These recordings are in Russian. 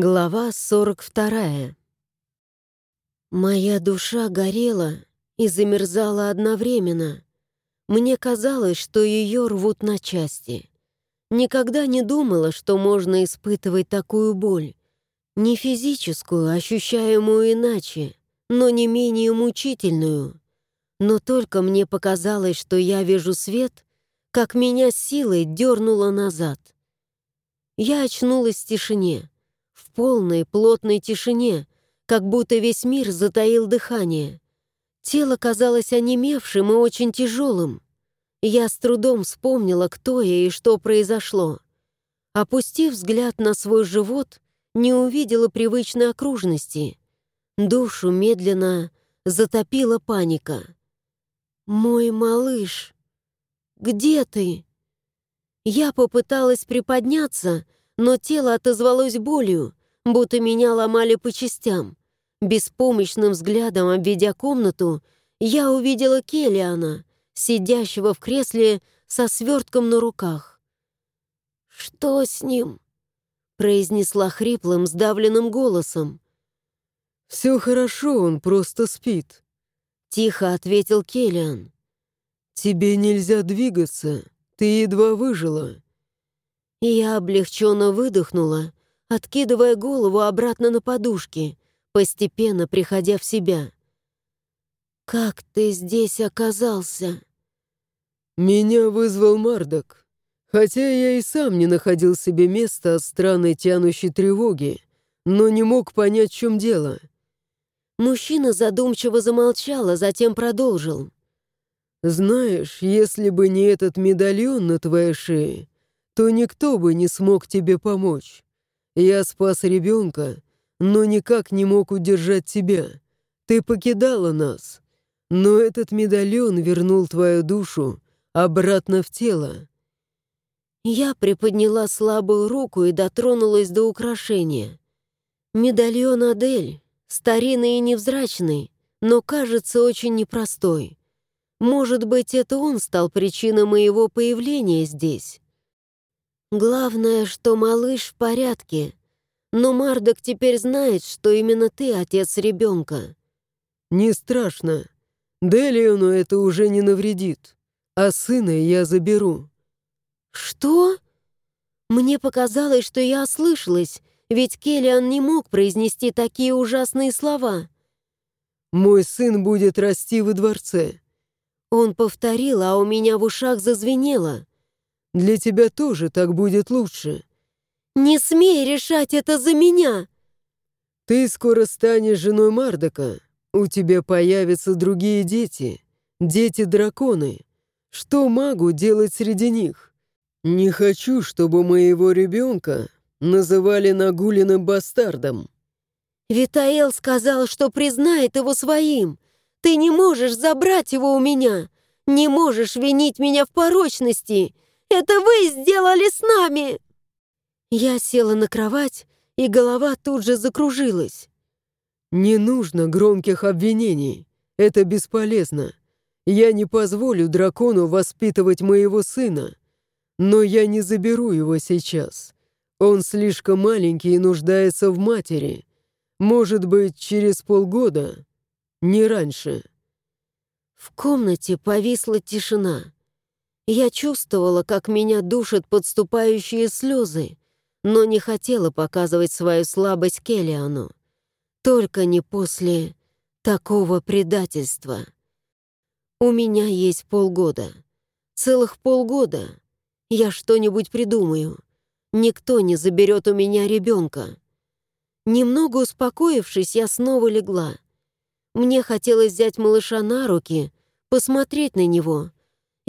Глава 42. Моя душа горела и замерзала одновременно. Мне казалось, что ее рвут на части. Никогда не думала, что можно испытывать такую боль. Не физическую, ощущаемую иначе, но не менее мучительную. Но только мне показалось, что я вижу свет, как меня силой дернуло назад. Я очнулась в тишине полной плотной тишине, как будто весь мир затаил дыхание. Тело казалось онемевшим и очень тяжелым. Я с трудом вспомнила, кто я и что произошло. Опустив взгляд на свой живот, не увидела привычной окружности. Душу медленно затопила паника. «Мой малыш, где ты?» Я попыталась приподняться, но тело отозвалось болью, будто меня ломали по частям. Беспомощным взглядом обведя комнату, я увидела Келлиана, сидящего в кресле со свертком на руках. «Что с ним?» — произнесла хриплым, сдавленным голосом. «Все хорошо, он просто спит», — тихо ответил Келлиан. «Тебе нельзя двигаться, ты едва выжила». Я облегченно выдохнула, откидывая голову обратно на подушки, постепенно приходя в себя. «Как ты здесь оказался?» «Меня вызвал Мардок, хотя я и сам не находил себе места от странной тянущей тревоги, но не мог понять, в чем дело». Мужчина задумчиво замолчал, а затем продолжил. «Знаешь, если бы не этот медальон на твоей шее, то никто бы не смог тебе помочь. Я спас ребенка, но никак не мог удержать тебя. Ты покидала нас. Но этот медальон вернул твою душу обратно в тело. Я приподняла слабую руку и дотронулась до украшения. Медальон Адель, старинный и невзрачный, но, кажется, очень непростой. Может быть, это он стал причиной моего появления здесь. Главное, что малыш в порядке. Но Мардок теперь знает, что именно ты отец ребенка. Не страшно. Делиону это уже не навредит. А сына я заберу. Что? Мне показалось, что я ослышалась, ведь Келлиан не мог произнести такие ужасные слова. «Мой сын будет расти во дворце». Он повторил, а у меня в ушах зазвенело. Для тебя тоже так будет лучше». «Не смей решать это за меня!» «Ты скоро станешь женой Мардока. У тебя появятся другие дети. Дети-драконы. Что могу делать среди них? Не хочу, чтобы моего ребенка называли нагуленным бастардом». «Витаэл сказал, что признает его своим. Ты не можешь забрать его у меня. Не можешь винить меня в порочности. Это вы сделали с нами!» Я села на кровать, и голова тут же закружилась. «Не нужно громких обвинений. Это бесполезно. Я не позволю дракону воспитывать моего сына. Но я не заберу его сейчас. Он слишком маленький и нуждается в матери. Может быть, через полгода. Не раньше». В комнате повисла тишина. Я чувствовала, как меня душат подступающие слезы, но не хотела показывать свою слабость Келлиану. Только не после такого предательства. У меня есть полгода. Целых полгода. Я что-нибудь придумаю. Никто не заберет у меня ребенка. Немного успокоившись, я снова легла. Мне хотелось взять малыша на руки, посмотреть на него —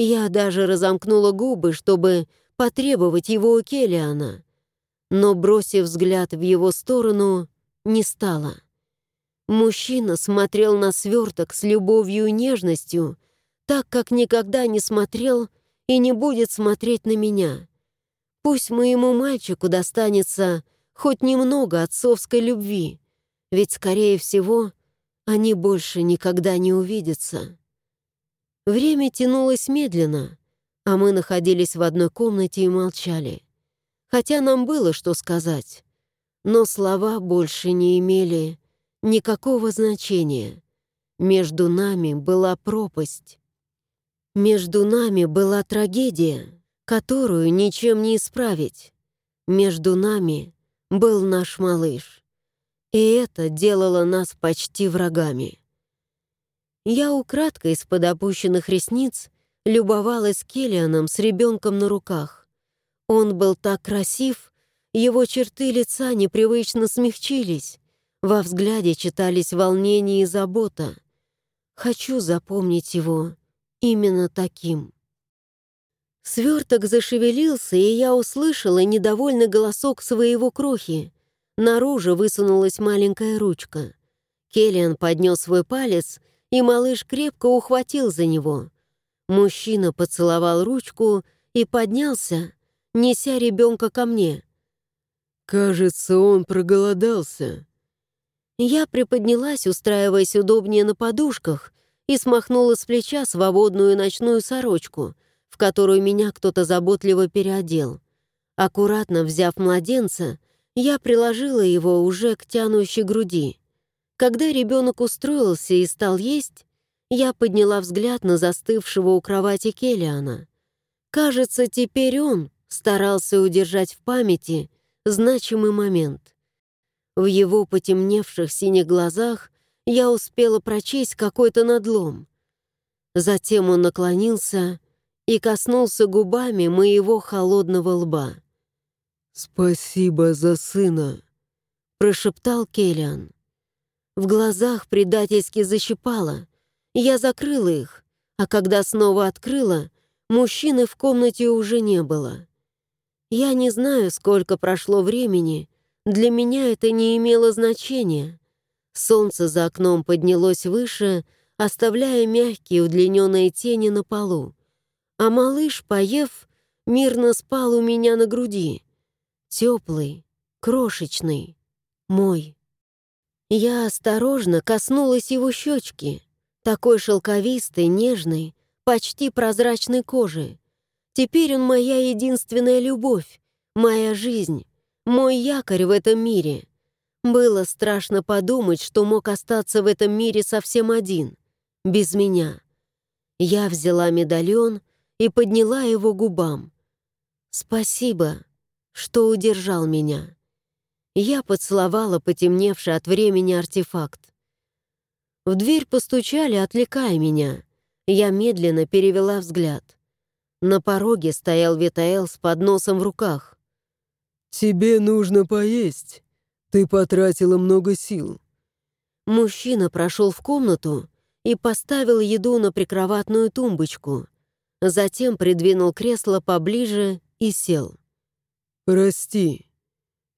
я даже разомкнула губы, чтобы потребовать его у Келлиана, но, бросив взгляд в его сторону, не стала. Мужчина смотрел на сверток с любовью и нежностью, так, как никогда не смотрел и не будет смотреть на меня. Пусть моему мальчику достанется хоть немного отцовской любви, ведь, скорее всего, они больше никогда не увидятся. Время тянулось медленно, а мы находились в одной комнате и молчали. Хотя нам было что сказать. Но слова больше не имели никакого значения. Между нами была пропасть. Между нами была трагедия, которую ничем не исправить. Между нами был наш малыш. И это делало нас почти врагами. Я украдкой из-под опущенных ресниц любовалась Келлианом с ребенком на руках. Он был так красив, его черты лица непривычно смягчились. Во взгляде читались волнение и забота. Хочу запомнить его именно таким. Сверток зашевелился, и я услышала недовольный голосок своего крохи. Наружу высунулась маленькая ручка. Келлиан поднес свой палец, и малыш крепко ухватил за него. Мужчина поцеловал ручку и поднялся, неся ребенка ко мне. «Кажется, он проголодался». Я приподнялась, устраиваясь удобнее на подушках, и смахнула с плеча свободную ночную сорочку, в которую меня кто-то заботливо переодел. Аккуратно взяв младенца, я приложила его уже к тянущей груди. Когда ребенок устроился и стал есть, я подняла взгляд на застывшего у кровати Келлиана. Кажется, теперь он старался удержать в памяти значимый момент. В его потемневших синих глазах я успела прочесть какой-то надлом. Затем он наклонился и коснулся губами моего холодного лба. «Спасибо за сына», — прошептал Келлиан. В глазах предательски защипало. Я закрыла их, а когда снова открыла, мужчины в комнате уже не было. Я не знаю, сколько прошло времени, для меня это не имело значения. Солнце за окном поднялось выше, оставляя мягкие удлиненные тени на полу. А малыш, поев, мирно спал у меня на груди. Теплый, крошечный, мой. Я осторожно коснулась его щечки, такой шелковистой, нежной, почти прозрачной кожи. Теперь он моя единственная любовь, моя жизнь, мой якорь в этом мире. Было страшно подумать, что мог остаться в этом мире совсем один, без меня. Я взяла медальон и подняла его губам. «Спасибо, что удержал меня». Я поцеловала потемневший от времени артефакт. В дверь постучали, отвлекая меня. Я медленно перевела взгляд. На пороге стоял Витаэл с подносом в руках. «Тебе нужно поесть. Ты потратила много сил». Мужчина прошел в комнату и поставил еду на прикроватную тумбочку. Затем придвинул кресло поближе и сел. «Прости»,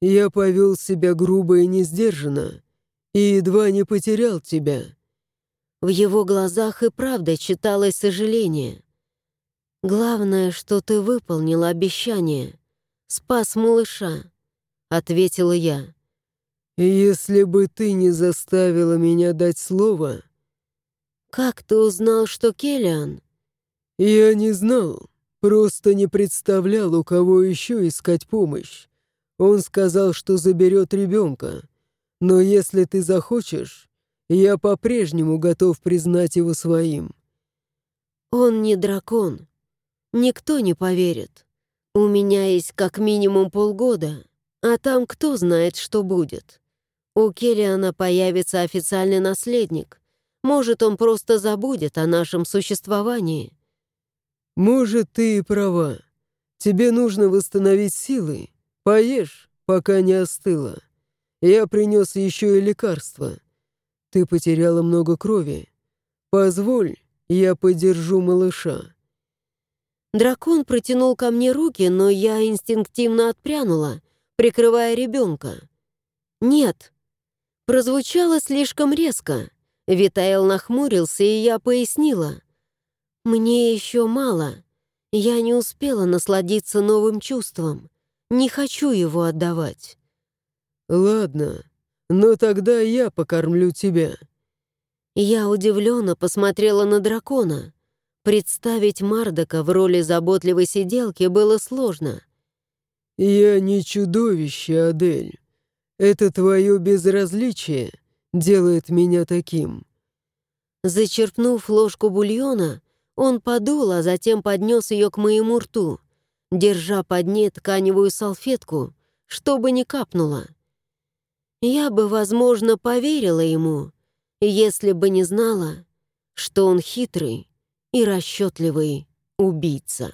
я повел себя грубо и несдержанно, и едва не потерял тебя». В его глазах и правда читалось сожаление. «Главное, что ты выполнил обещание. Спас малыша», — ответила я. «Если бы ты не заставила меня дать слово...» «Как ты узнал, что Келлиан?» «Я не знал, просто не представлял, у кого еще искать помощь. Он сказал, что заберет ребенка. Но если ты захочешь, я по-прежнему готов признать его своим». «Он не дракон. Никто не поверит. У меня есть как минимум полгода, а там кто знает, что будет. У Келлиана появится официальный наследник. Может, он просто забудет о нашем существовании». «Может, ты и права. Тебе нужно восстановить силы Поешь, пока не остыло. Я принес еще и лекарство. Ты потеряла много крови. Позволь, я подержу малыша». Дракон протянул ко мне руки, но я инстинктивно отпрянула, прикрывая ребенка. «Нет». Прозвучало слишком резко. Витаэл нахмурился, и я пояснила. «Мне еще мало. Я не успела насладиться новым чувством. Не хочу его отдавать». «Ладно, но тогда я покормлю тебя». Я удивленно посмотрела на дракона. Представить Мардока в роли заботливой сиделки было сложно. «Я не чудовище, Адель. Это твое безразличие делает меня таким». Зачерпнув ложку бульона, он подул, а затем поднес ее к моему рту, держа под ней тканевую салфетку, чтобы не капнуло. Я бы, возможно, поверила ему, если бы не знала, что он хитрый и расчетливый убийца.